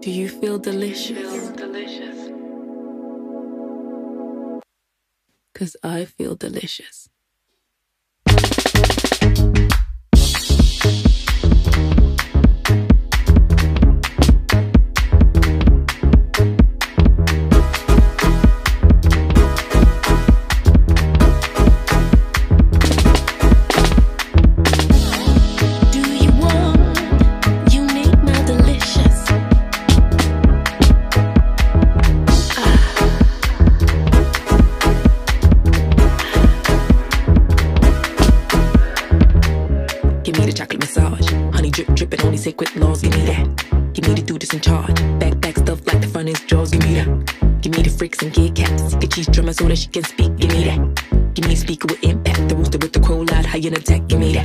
Do you feel delicious? Cause I feel delicious. Give me the chocolate massage. Honey drip dripping on these sacred laws. Give me that. Give me the dude that's in charge. Back back stuff like the front is jaws. Give me that. Give me the freaks and Kit Kats. Get cheese drummer so that she can speak. Give me that. Give me a speaker with impact. The rooster with the crow loud. High in attack. Give me that.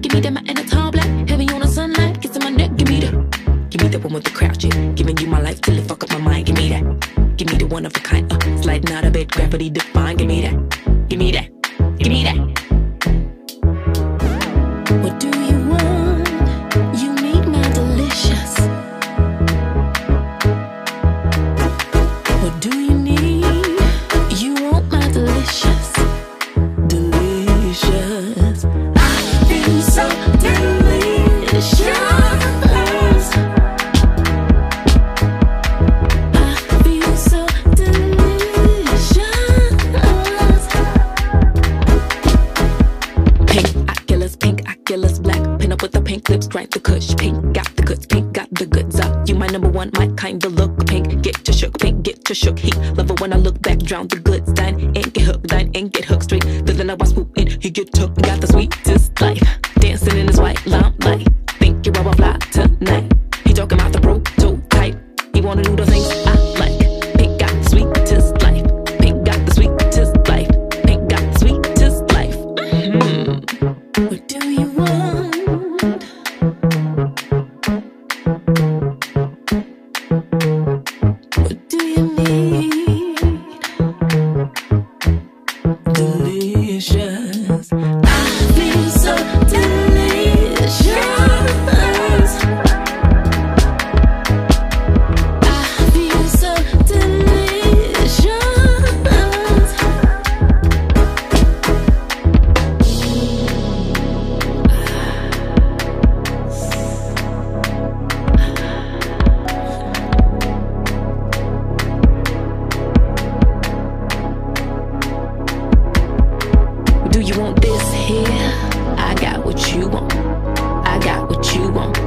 Give me that my inner tall black, heavy on the sunlight, kissing my neck. Give me that. Give me that one with the crouch it. Giving you my life till it fuck up my mind. Give me that. Give me the one of a kind. Uh, sliding out of bed, gravity define. Give me that. Give me that. Give me that. Drown the goods. Dine and get hooked, dine and get hooked straight. The then I was swooping, he get took. Got the sweetest life, dancing in his white limelight. You want this here? I got what you want. I got what you want.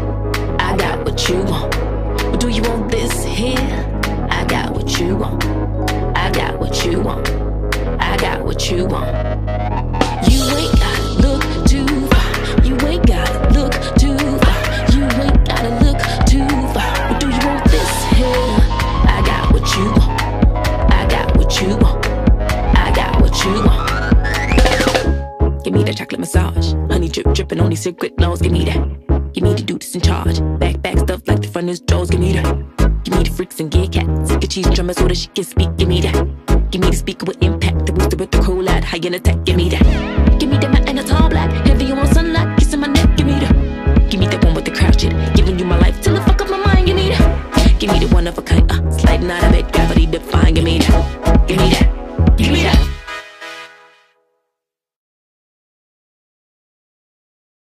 I got what you want. Do you want this here? I got what you want. I got what you want. I got what you want. You ain't chocolate massage. Honey drip dripping on these secret laws. Give me that. Give me the dudes in charge. Back back stuff like the front is Joe's. Give me that. Give me the freaks and gear, cats. Sick of cheese drummers so that she can speak. Give me that. Give me the speaker with impact. The booster with the cool lad. High in attack. Give me that. Give me that man and a tall black. Heavy on sunlight. Kissing my neck. Give me that. Give me that one with the crouch it. Giving you my life till the fuck up my mind. Give me that. Give me the one of a kind. Uh, sliding out of it. Gravity defying. Give me that. Give me that.